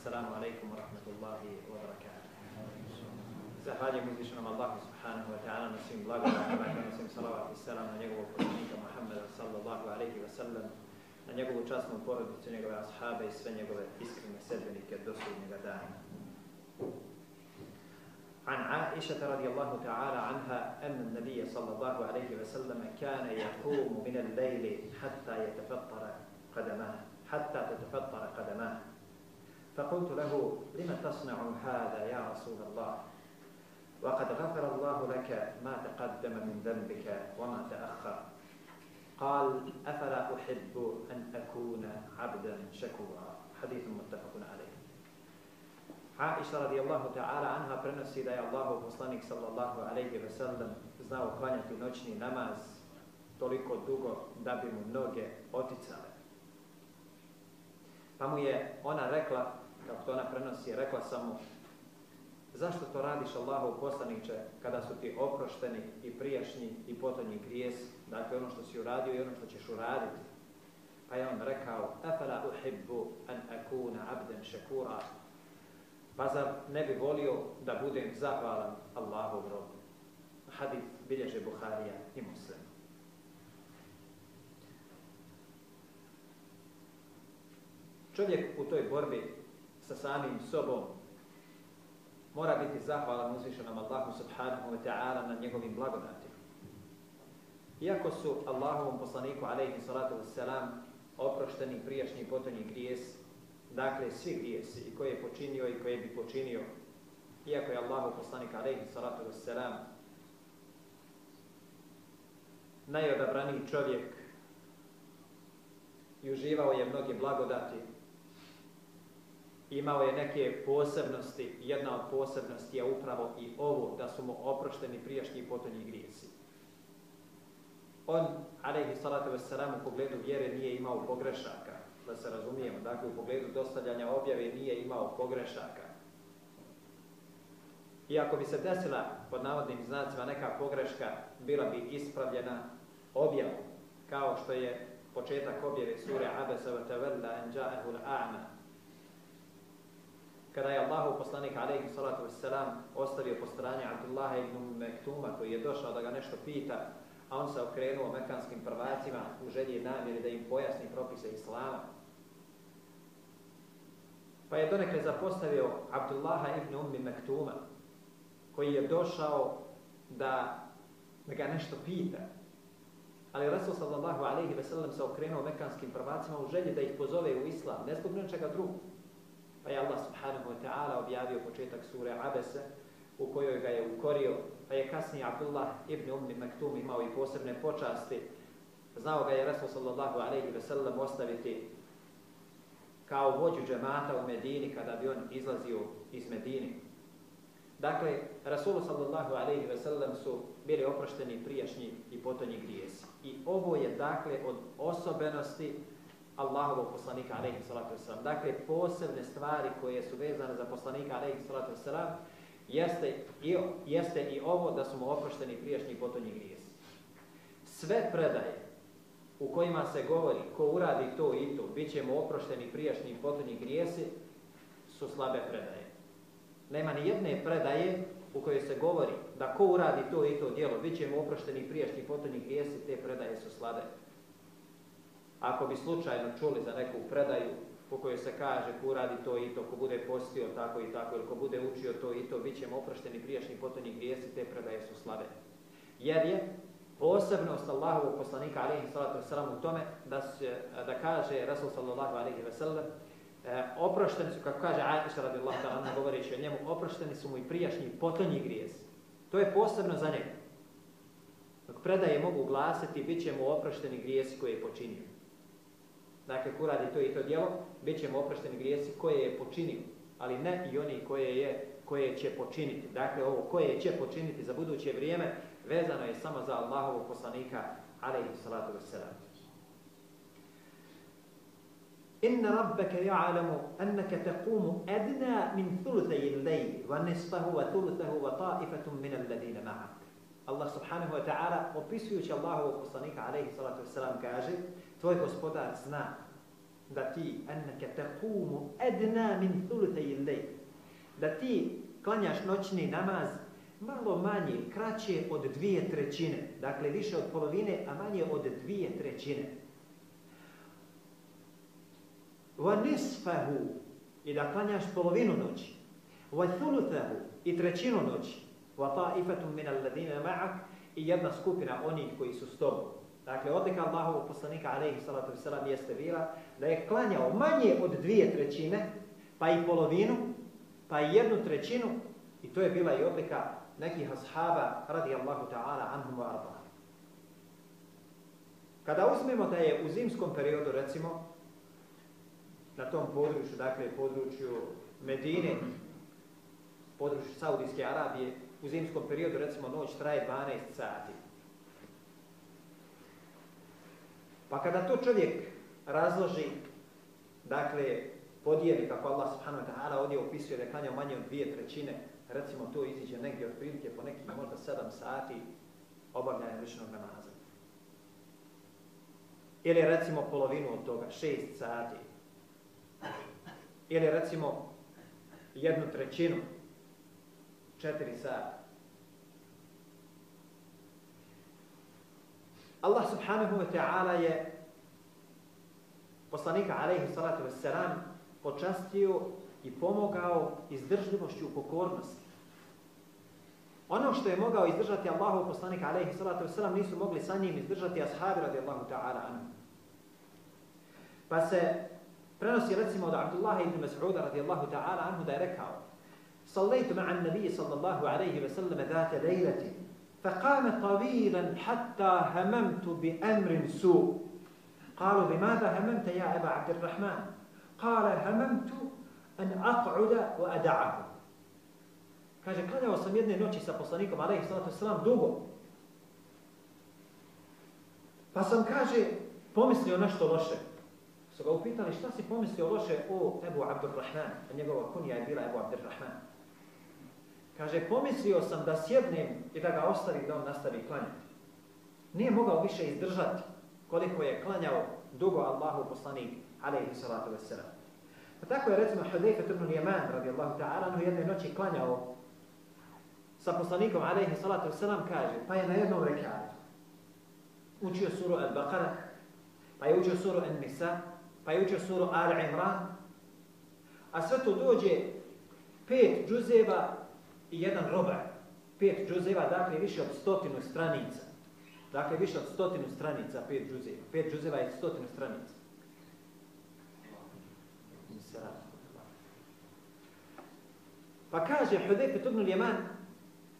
Alaikum wa rahmatullahi wa barakatuh. Zahvaljujem uzvišenom Allahu subhanahu wa ta'ala na svim blagodatima i na svim salavat i salam na njegovog poslanika Muhammeda sallallahu alaihi wa sallam, na njegovu časnu porodicu, njegove ashabe i sve njegove iskrene sedbenike do sudnjega dana. عن عائشة رضي الله تعالى عنها أن النبي صلى الله عليه وسلم كان يقوم من الليل حتى يتفطر قدماه حتى تتفطر قدماه فقلت له لم تصنع هذا يا رسول الله وقد غفر الله لك ما تقدم من ذنبك وما تأخر قال أفلا أحب أن أكون عبدا شكورا حديث متفق عليه Aisha radijallahu ta'ala anha prenosi da je Allahu poslanik sallallahu alejhi ve sellem znao klanjati noćni namaz toliko dugo da bi mu noge oticale. Pa mu je ona rekla, kako to ona prenosi, rekla sam mu, zašto to radiš Allahu poslaniče kada su ti oprošteni i prijašnji i potonji grijes, dakle ono što si uradio i ono što ćeš uraditi. Pa je on rekao, afala uhibbu an akuna abden šekura, Pa zar ne bi volio da budem zahvalan Allahov robu? Hadith bilježe Buharija i Muslim. Čovjek u toj borbi sa samim sobom mora biti zahvalan uzvišenom Allahu subhanahu wa ta'ala na njegovim blagodatima. Iako su Allahovom poslaniku alaihi salatu wassalam oprošteni prijašnji potonji grijes, dakle svi grijesi i koje je počinio i koje bi počinio, iako je Allahov poslanik alaihi salatu wassalam najodabraniji čovjek i uživao je mnoge blagodati, imao je neke posebnosti, jedna od posebnosti je upravo i ovo, da su mu oprošteni prijašnji potonji grijesi. On, alaihi salatu wassalam, u pogledu vjere nije imao pogrešaka, da se razumijemo, dakle u pogledu dostavljanja objave nije imao pogrešaka. Iako bi se desila pod navodnim znacima neka pogreška, bila bi ispravljena objavom, kao što je početak objave sure Abesa wa tawalla an ja'ahu al-a'ma. Kada je Allahov poslanik alejhi salatu vesselam ostavio po strani Abdullaha ibn Mektuma koji je došao da ga nešto pita, a on se okrenuo mekanskim prvacima u želji i namjeri da im pojasni propise Islama. Pa je donekle zapostavio Abdullaha ibn Ummi Mektuma, koji je došao da, da ga nešto pita. Ali Rasul sallallahu alaihi ve sellem se okrenuo mekanskim prvacima u želji da ih pozove u islam, ne zbog nečega drugog. Pa je Allah subhanahu wa ta'ala objavio početak sure Abese, u kojoj ga je ukorio, pa je kasnije Abdullah ibn Umni Maktum imao i posebne počasti. Znao ga je Rasul sallallahu alaihi ve sellem ostaviti kao vođu džemata u Medini kada bi on izlazio iz Medini. Dakle, Rasul sallallahu alaihi ve sellem su bili oprošteni prijašnji i potonji grijesi. I ovo je dakle od osobenosti Allahovog poslanika alaihi salatu wasalam. Dakle, posebne stvari koje su vezane za poslanika alaihi salatu wasalam jeste i, jeste i ovo da su mu oprošteni prijašnji potonji grijesi. Sve predaje u kojima se govori ko uradi to i to, bit mu oprošteni prijašnji potonji grijesi, su slabe predaje. Nema ni jedne predaje u kojoj se govori da ko uradi to i to djelo, bit mu oprošteni prijašnji potonji grijesi, te predaje su slabe. Ako bi slučajno čuli za neku predaju po kojoj se kaže ko radi to i to, ko bude postio tako i tako, ili ko bude učio to i to, bit ćemo oprošteni prijašnji potonji grijesi, te predaje su slabe. Jer je posebnost Allahovog poslanika alejhi salatu vesselam u tome da se da kaže Rasul sallallahu alejhi ve sellem e, oprošteni su kako kaže Aisha radijallahu ta'ala govoreći o njemu oprošteni su mu i prijašnji potonji grijesi. To je posebno za njega. Dok predaje mogu glasiti bit će mu oprošteni grijesi koje je počinio Dakle, ko radi to i to djelo, bit će mu oprošteni grijesi koje je počinio, ali ne i oni koje je koje će počiniti. Dakle, ovo koje će počiniti za buduće vrijeme, vezano je samo za Allahovog poslanika, alaihi salatu wassalam. إن ربك يعلم أنك تقوم أدنى من ثلثي الليل ونصفه وثلثه وطائفة من الذين معك Allah subhanahu wa ta'ala opisujući Allahovog poslanika alaihi salatu wasalam kaže tvoj gospodar zna da ti enneke taqumu adna min thuluthi al-layl da ti klanjaš noćni namaz malo manje, kraće od dvije trećine. Dakle, više od polovine, a manje od dvije trećine. Wa nisfahu i da klanjaš polovinu noći. Wa thuluthahu i trećinu noći. Wa ta'ifatum min alladhina ma'ak i jedna skupina onih koji su s tobom. Dakle, odlika Allahovog poslanika, alaihi salatu wasalam, jeste bila da je klanjao manje od dvije trećine, pa i polovinu, pa i jednu trećinu, i to je bila i odlika nekih ashaba, radijallahu ta'ala, anhum wa arba. Kada uzmemo da je u zimskom periodu, recimo, na tom području, dakle, području Medine, području Saudijske Arabije, u zimskom periodu, recimo, noć traje 12 sati. Pa kada to čovjek razloži, dakle, podijeli, kako Allah subhanahu wa ta'ala ovdje opisuje da klanja manje od dvije trećine, recimo to iziđe negdje od prilike po nekih možda 7 sati obavljanja ličnog namaza. Ili recimo polovinu od toga, 6 sati. Ili recimo jednu trećinu, 4 sati. Allah subhanahu wa ta'ala je poslanika alaihi salatu wa salam počastio i pomogao izdržljivošću u pokornosti. Ono što je mogao izdržati Allahov poslanika alaihi salatu wa salam nisu mogli sa njim izdržati ashabi radi Allahu ta'ala anu. Pa se prenosi recimo od Abdullah ibn Mas'uda radi Allahu ta'ala anhu da je rekao Sallaitu ma'an nabiji sallallahu alaihi wa sallam dhate lejlatin فقام طويلا حتى هممت بأمر سوء قالوا بماذا هممت يا أبا عبد الرحمن قال هممت أن أقعد وأدعه Kaže, klanjao sam jedne noći sa poslanikom, alaihi sallatu sallam, dugo. Pa sam, kaže, pomislio nešto loše. Su ga upitali, šta si pomislio loše o Ebu Abdurrahman? A njegova kunija je bila Ebu Abdurrahman. Kaže, pomislio sam da sjednem i da ga ostavim da on nastavi klanjati. Nije mogao više izdržati koliko je klanjao dugo Allahu poslanik, alaihi salatu sallam. Pa tako je recimo Hudejfet ibn Jeman, radijallahu ta'ala, u jednoj noći klanjao sa poslanikom, alaihi salatu wasalam, kaže, pa je na jednom rekatu učio suru Al-Baqara, pa je učio suru An-Nisa, pa je učio suru Al-Imran, a sve to dođe pet džuzeva i jedan roba. Pet džuzeva, dakle, više od stotinu stranica. Dakle, više od stotinu stranica, pet džuzeva. Pet džuzeva je stotinu stranica. Pa kaže Hudejfe Tubnul Jeman,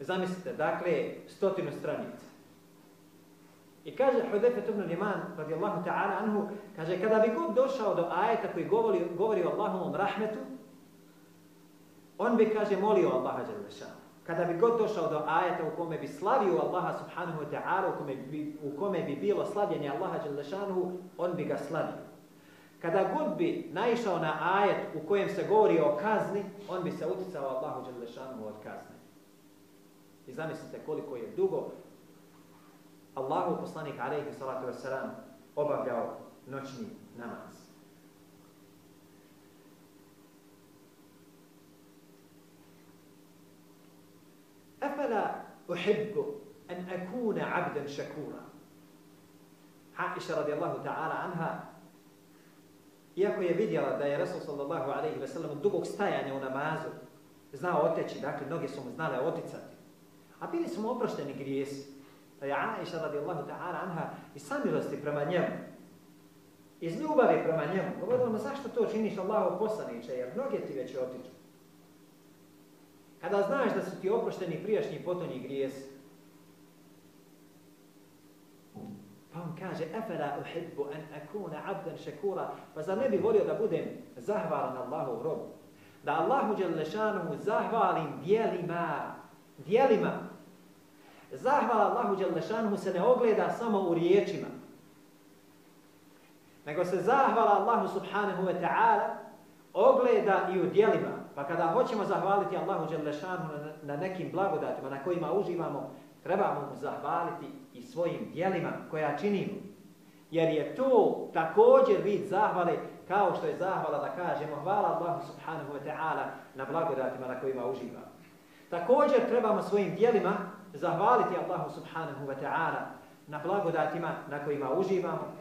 zamislite, dakle, stotinu stranica. I kaže Hudejfe Tubnul Jeman, radijallahu ta'ala anhu, kaže, kada bi god došao do ajeta koji govori, govori o Allahovom rahmetu, on bi, kaže, molio Allaha Đalešanu. Kada bi god došao do ajeta u kome bi slavio Allaha subhanahu wa ta'ala, u, kome bi, u kome bi bilo slavljenje Allaha Đalešanu, on bi ga slavio. Kada god bi naišao na ajet u kojem se govori o kazni, on bi se uticao Allahu Đalešanu od kazne. I zamislite koliko je dugo Allahu poslanik alaihi salatu wasalam obavljao noćni namaz. أحب أن أكون عبدا شكورا عائشة رضي radijallahu ta'ala anha iako je vidjela da je Rasul sallallahu alaihi ve sellem dugog stajanja u namazu znao oteći, dakle, noge su mu znale oticati. A bili su mu oprošteni grijesi. Pa je Aisha radijallahu ta'ala anha i samilosti prema njemu. Iz ljubavi prema njemu. Govorila mu zašto to činiš Allahu poslaniče, jer noge ti već otiču. Kada znaš da su ti oprošteni prijašnji potonji grijesi, Pa on kaže, efela uhibbu an akuna abdan šekura, pa zar ne bi volio da budem zahvalan Allahu robu? Da Allahu Đelešanu zahvalim dijelima, dijelima. Zahvala Allahu Đelešanu se ne ogleda samo u riječima, nego se zahvala Allahu subhanahu wa ta'ala ogleda i u dijelima. Pa kada hoćemo zahvaliti Allahu Đelešanu na nekim blagodatima na kojima uživamo, trebamo mu zahvaliti i svojim dijelima koja činimo. Jer je to također vid zahvale kao što je zahvala da kažemo hvala Allahu subhanahu wa ta'ala na blagodatima na kojima uživamo. Također trebamo svojim dijelima zahvaliti Allahu subhanahu wa ta'ala na blagodatima na kojima uživamo,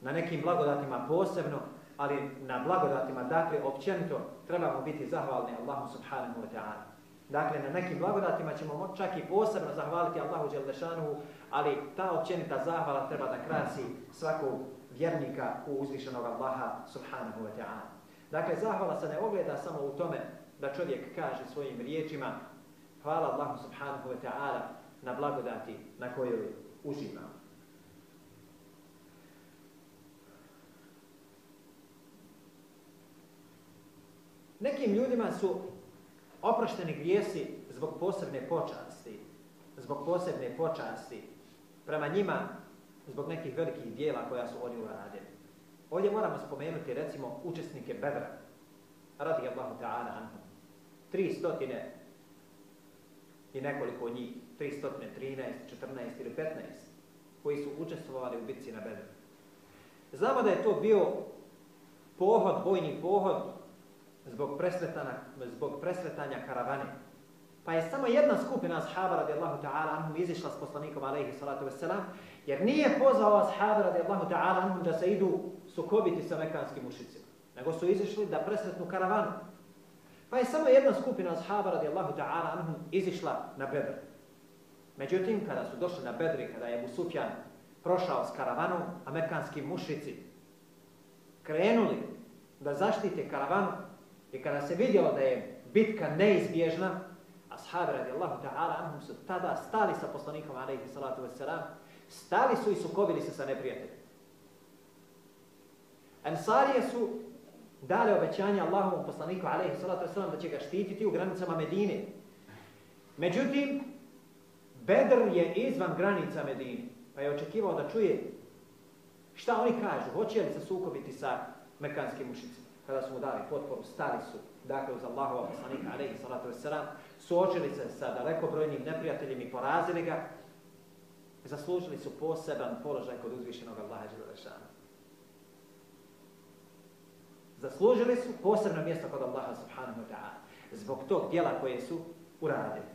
na nekim blagodatima posebno, ali na blagodatima, dakle, općenito, trebamo biti zahvalni Allahu subhanahu wa ta'ala. Dakle, na nekim blagodatima ćemo čak i posebno zahvaliti Allahu Đeldešanuhu, ali ta općenita zahvala treba da krasi svakog vjernika u uzvišenog Allaha subhanahu wa ta'ala. Dakle, zahvala se ne ogleda samo u tome da čovjek kaže svojim riječima hvala Allahu subhanahu wa ta'ala na blagodati na kojoj uživa. Nekim ljudima su oprošteni grijesi zbog posebne počasti, zbog posebne počasti prema njima zbog nekih velikih dijela koja su oni uradili. Ovdje moramo spomenuti recimo učesnike Bedra, radi Allahu ta'ala anhu. Tri stotine i nekoliko njih, tri stotine, 13, 14 ili 15, koji su učestvovali u bitci na Bedru. Znamo da je to bio pohod, vojni pohod, zbog presretana, zbog presretanja karavane. Pa je samo jedna skupina ashaba radijallahu ta'ala anhum izišla s poslanikom alaihi salatu wasalam, jer nije pozvao ashaba radijallahu ta'ala anhum da se idu sukobiti sa mekanskim mušicima, nego su izišli da presretnu karavanu. Pa je samo jedna skupina ashaba radijallahu ta'ala anhum izišla na Bedr. Međutim, kada su došli na Bedri, kada je Musufjan prošao s karavanom, amerikanski mušici krenuli da zaštite karavanu i kada se vidjelo da je bitka neizbježna, ashabi radijallahu ta'ala anhum su tada stali sa poslanikom alaihi salatu wassalam, stali su i sukobili se sa neprijateljem. Ansarije su dali obećanje Allahovom poslaniku alaihi salatu wassalam da će ga štititi u granicama Medine. Međutim, Bedr je izvan granica Medine, pa je očekivao da čuje šta oni kažu, hoće li se sukobiti sa mekanskim mušicima. Kada su mu dali potporu, stali su, dakle, uz Allahova poslanika alaihi salatu wasalam, suočili se sa dalekobrojnim neprijateljima i porazili ga, zaslužili su poseban položaj kod uzvišenog Allaha Đelešana. Zaslužili su posebno mjesto kod Allaha subhanahu wa ta'ala zbog tog dijela koje su uradili.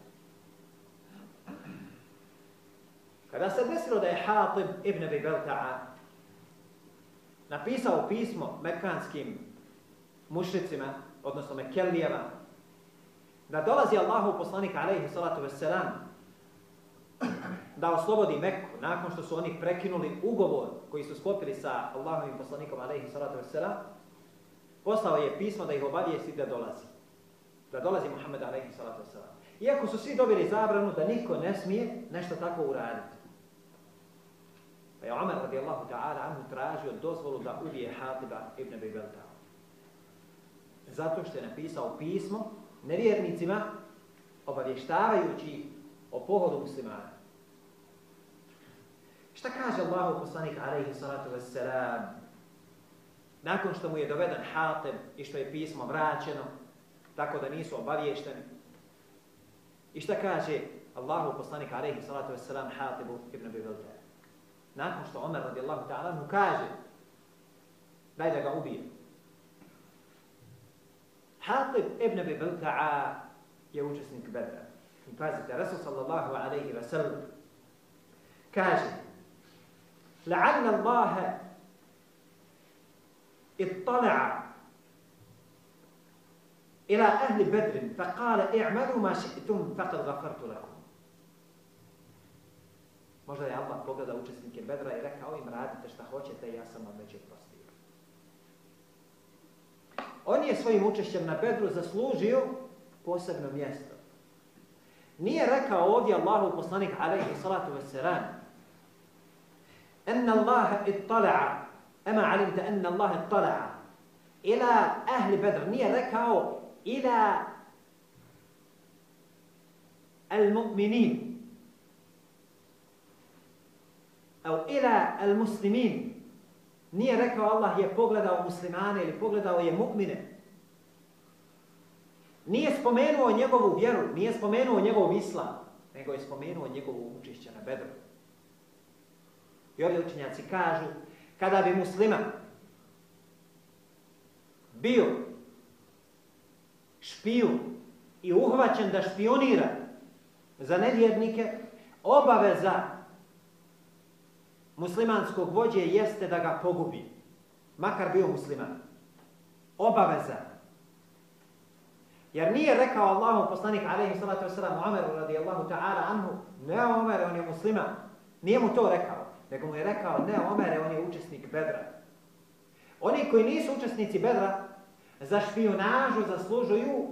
Kada se desilo da je Hatib ibn Abi Belta'a napisao pismo mekanskim mušricima, odnosno Mekelijama, da dolazi Allahov poslanik alejhi salatu veselam da oslobodi Mekku nakon što su oni prekinuli ugovor koji su sklopili sa Allahovim poslanikom alejhi salatu veselam, poslao je pismo da ih obavijesti da dolazi da dolazi Muhammed alejhi salatu veselam. iako su svi dobili zabranu da niko ne smije nešto tako uraditi pa je Omer radijallahu ta'ala anhu tražio dozvolu da ubije Hatiba ibn Bibelta zato što je napisao pismo nevjernicima obavještavajući o pohodu muslimana. Šta kaže Allahu poslanik alaihi salatu wassalam nakon što mu je doveden Hatem i što je pismo vraćeno tako da nisu obavješteni? I šta kaže Allahu poslanik alaihi salatu wassalam Hatibu ibn Abi Nakon što Omer radijallahu ta'ala mu kaže daj da ga ubijem. حاطب ابن أبي بلتعة يا وجسنك بدر فاز الرسول صلى الله عليه وسلم. كاجا لعل الله اطلع إلى أهل بدر فقال اعملوا ما شئتم فقد غفرت لكم. Možda je Allah pogledao učesnike bedra i rekao im radite šta hoćete, ja sam vam već oprostio. On je svojim učešćem na Bedru zaslužio posebno mjesto. Nije rekao ovdje Allahu poslanik alaihi salatu wasalam Enna Allaha ittala'a. Ema alimta enna Allaha ittala'a. Ila ahli Bedr. Nije rekao ila al-mu'minin. Au ila al-muslimin. Nije rekao Allah je pogledao muslimane ili pogledao je mu'mine. Nije spomenuo njegovu vjeru, nije spomenuo njegov islam, nego je spomenuo njegovu učešće na bedru. I ovdje učenjaci kažu, kada bi musliman bio špijun i uhvaćen da špionira za nevjernike, obaveza muslimanskog vođe jeste da ga pogubi. Makar bio musliman. Obaveza. Jer nije rekao Allahu poslanik alaihi salatu wasalam Umeru radijallahu ta'ala anhu ne Omer, on je musliman. Nije mu to rekao. Nego mu je rekao ne Omer, on je učesnik Bedra. Oni koji nisu učesnici Bedra za špionažu zaslužuju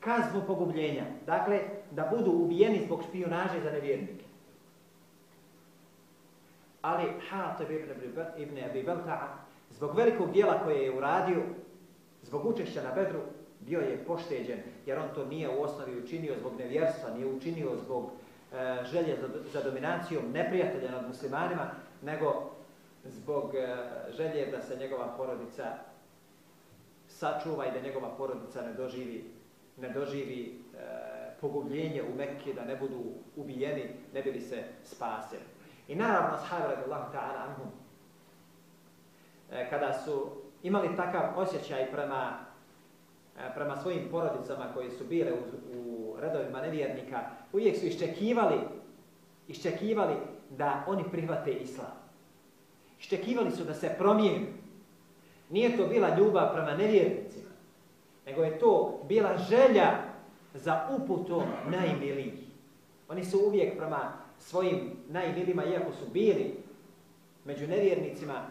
kaznu pogubljenja. Dakle, da budu ubijeni zbog špionaže za nevjernike. Ali Hatib ibn ibn Abi Belta'a zbog velikog dijela koje je uradio, zbog učešća na Bedru, bio je pošteđen, jer on to nije u osnovi učinio zbog nevjerstva, nije učinio zbog e, želje za, za dominacijom neprijatelja nad muslimanima, nego zbog e, želje da se njegova porodica sačuva i da njegova porodica ne doživi, ne doživi e, pogubljenje u Mekke, da ne budu ubijeni, ne bili se spasili. I naravno, ashabi radijallahu ta'ala anhum, e, kada su imali takav osjećaj prema e, prema svojim porodicama koji su bile u, u redovima nevjernika, uvijek su iščekivali, iščekivali da oni prihvate islam. Iščekivali su da se promijenu. Nije to bila ljubav prema nevjernicima, nego je to bila želja za uputom najmilijih. Oni su uvijek prema svojim najmilima, iako su bili među nevjernicima,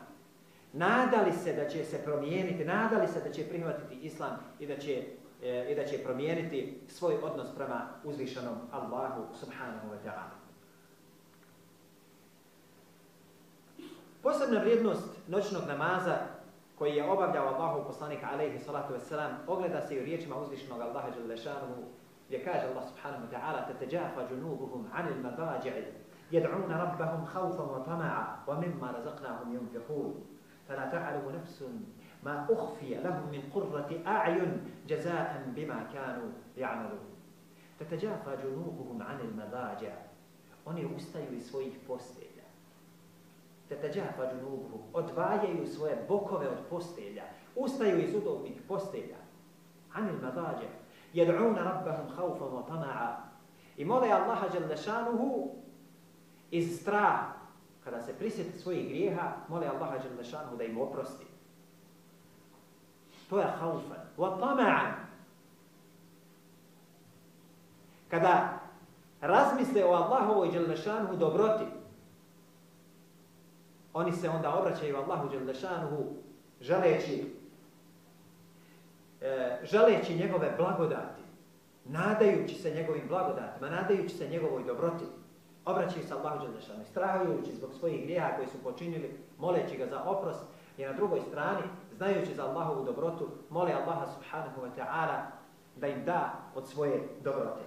nadali se da će se promijeniti, nadali se da će prihvatiti islam i da će, e, i da će promijeniti svoj odnos prema uzvišenom Allahu subhanahu wa ta'ala. Posebna vrijednost noćnog namaza koji je obavljao Allahu poslanika alaihi salatu wasalam ogleda se u riječima uzvišenog Allaha Đalešanuhu يكاد الله سبحانه وتعالى تتجافى جنوبهم عن المضاجع يدعون ربهم خوفا وطمعا ومما رزقناهم ينفقون فلا تعلم نفس ما أخفي لهم من قرة أعين جزاء بما كانوا يعملون Tatađafa džunubuhum anil madađa. Oni ustaju iz svojih postelja. Tatađafa džunubuhum. Odvajaju svoje bokove od postelja. Ustaju iz udobnih postelja. Anil madađa. Jed'una rabbahum haufan wa tama'a. I mole Allaha Đelešanuhu iz straha kada se prisjeti svojih grijeha, mole Allaha Đelešanuhu da im oprosti. To je haufan. Wa. Kada razmisle o Allahovoj Đelešanuhu dobroti, oni se onda obraćaju Allahu Đelešanuhu želeći, e, želeći njegove blagodati, nadajući se njegovim blagodatima, nadajući se njegovoj dobroti obraćaju se Allahu Đelešanu, strahujući zbog svojih grijeha koje su počinili, moleći ga za oprost, i na drugoj strani, znajući za Allahovu dobrotu, mole Allaha subhanahu wa ta'ala da im da od svoje dobrote.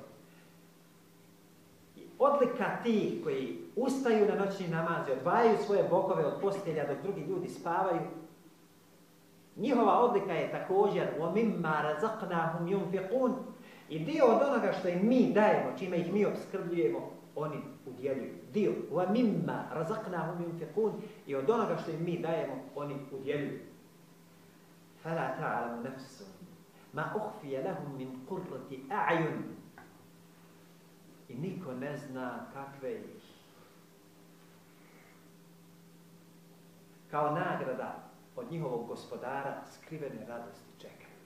I odlika tih koji ustaju na noćni namaz i odvajaju svoje bokove od postelja dok drugi ljudi spavaju, Njihova odlika je također وَمِمَّا رَزَقْنَاهُمْ يُنْفِقُونَ I dio od onoga što im mi dajemo, čime ih mi obskrbljujemo, oni udjeljuju. Dio وَمِمَّا رَزَقْنَاهُمْ يُنْفِقُونَ I od onoga što im mi dajemo, oni udjeljuju. فَلَا ta'lamu نَفْسُمْ مَا أُخْفِيَ لَهُمْ مِنْ qurrati a'yun. I niko ne zna kakve ih. Kao nagrada od njihovog gospodara skrivene radosti čekaju.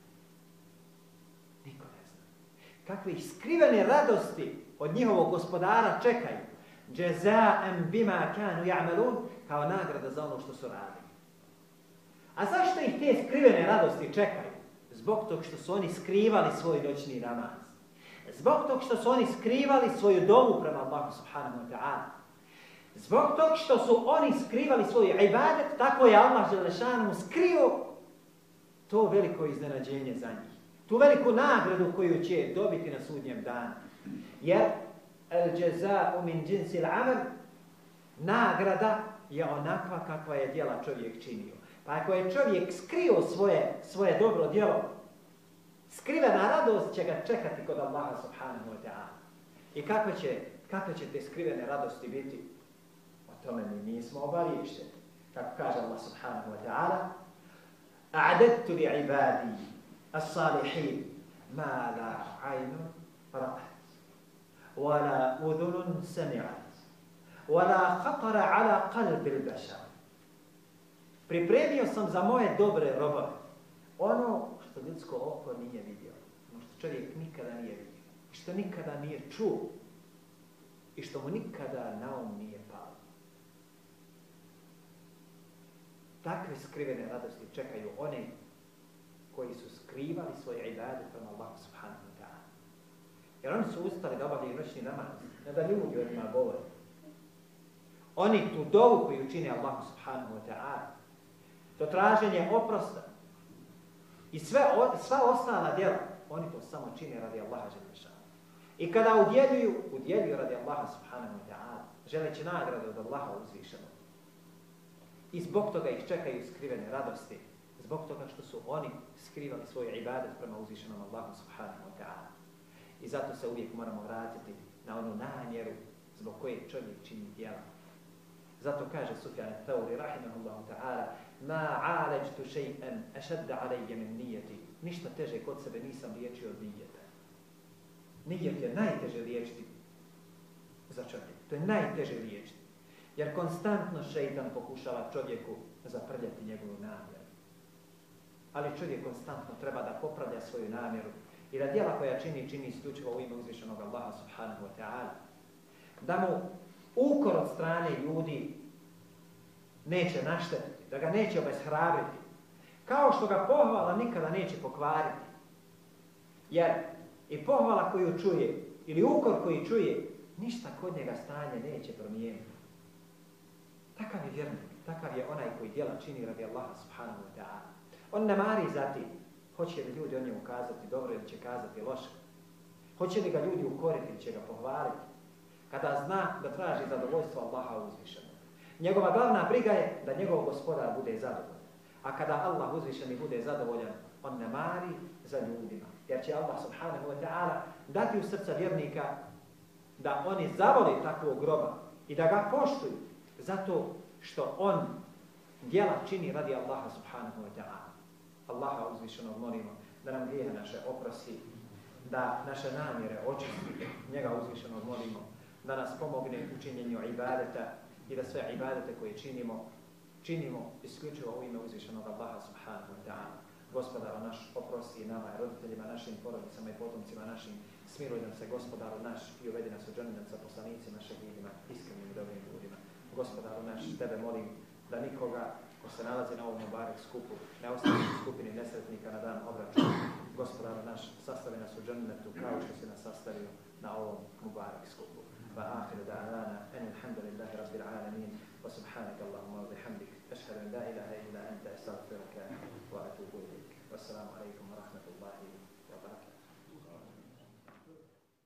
Niko ne zna. Kakve ih skrivene radosti od njihovog gospodara čekaju Džeza'em bima kanu ya'malun kao nagrada za ono što su radili. A zašto ih te skrivene radosti čekaju? Zbog tog što su oni skrivali svoj noćni namaz. Zbog tog što su oni skrivali svoju domu prema Allahu subhanahu wa ta'ala. Zbog tog što su oni skrivali svoj ibadet, tako je Allah Želešanu skrio to veliko iznenađenje za njih. Tu veliku nagradu koju će dobiti na sudnjem danu. Jer el jaza'u min jinsi amal nagrada je onakva kakva je djela čovjek činio. Pa ako je čovjek skrio svoje, svoje dobro djelo, skrivena radost će ga čekati kod Allaha subhanahu wa ta'ala. I kako će, kako će te skrivene radosti biti? Tome mi nismo obavješteni. Kako kaže Allah subhanahu wa ta'ala, A'dadtu li ibadi as-salihin ma la aynu ra'at wa la udhunun sami'at wa la khatara ala qalbi al-bashar. Pripremio sam za moje dobre robove ono što ljudsko oko nije vidio, ono što čovjek nikada nije vidio, i što nikada nije čuo, i što mu nikada na um nije Takve skrivene radosti čekaju one koji su skrivali svoje ibade prema Allahu subhanahu wa ta'ala. Jer oni su ustali da obavljaju noćni namaz, ne da ljudi o njima govore. Oni tu dovu koju učine Allahu subhanahu wa ta'ala, to traženje oprosta i sve, sva ostala djela, oni to samo čine radi Allaha Đelešana. I kada udjeljuju, udjeljuju radi Allaha subhanahu wa ta'ala, želeći nagrade od Allaha uzvišenog. I zbog toga ih čekaju skrivene radosti, zbog toga što su oni skrivali svoj ibadet prema uzvišenom Allahu subhanahu wa ta'ala. I zato se uvijek moramo vratiti na onu namjeru zbog koje čovjek čini djela. Zato kaže Sufjan Thauri rahimahullahu ta'ala ma aleđtu še'en ašadda alejje min nijeti. Ništa teže kod sebe nisam liječio od nijeta. Nijet je najteže liječiti za čovjek. To je najteže liječiti. Jer konstantno šeitan pokušava čovjeku zaprljati njegovu namjeru. Ali čovjek konstantno treba da popravlja svoju namjeru i da djela koja čini, čini isključivo u ime uzvišenog Allaha subhanahu wa ta'ala. Da mu ukor od strane ljudi neće naštetiti, da ga neće obeshrabriti. Kao što ga pohvala nikada neće pokvariti. Jer i pohvala koju čuje, ili ukor koji čuje, ništa kod njega stanje neće promijeniti. Takav je vjeran, takav je onaj koji djela čini radi Allaha subhanahu wa ta'ala. On ne mari za ti, hoće li ljudi o njemu kazati dobro ili će kazati loše. Hoće li ga ljudi ukoriti ili će ga pohvaliti. Kada zna da traži zadovoljstvo Allaha uzvišenog. Njegova glavna briga je da njegov gospodar bude zadovoljan. A kada Allah uzvišeni bude zadovoljan, on ne mari za ljudima. Jer će Allah subhanahu wa ta'ala dati u srca vjernika da oni zavoli takvog groba i da ga poštuju zato što on djela čini radi Allaha subhanahu wa ta'ala. Allaha uzvišenog molimo da nam grije naše oprosti, da naše namjere očisti, njega uzvišenog molimo, da nas pomogne u činjenju ibadeta i da sve ibadete koje činimo, činimo isključivo u ime uzvišenog Allaha subhanahu wa ta'ala. Gospodaru naš, oprosti nama i roditeljima, našim porodicama i potomcima našim, smiruj nam se, gospodaru naš, i uvedi nas u džaninan sa poslanicima, šehidima, iskrenim i dobrim ljudima gospodaru naš, tebe molim da nikoga ko se nalazi na ovom mubarek skupu, ne ostavi u skupini nesretnika na dan obračuna. Gospodaru naš, sastavi nas u džennetu kao što si nas sastavio na ovom mubarek skupu. Wa ahiru da'ana, en ilhamdulillahi rabbil alamin, wa subhanaka Allahumma wa bihamdik, ashadu in la ilaha illa anta, astagfiraka wa atubu ilik. Wassalamu alaikum wa rahmatullahi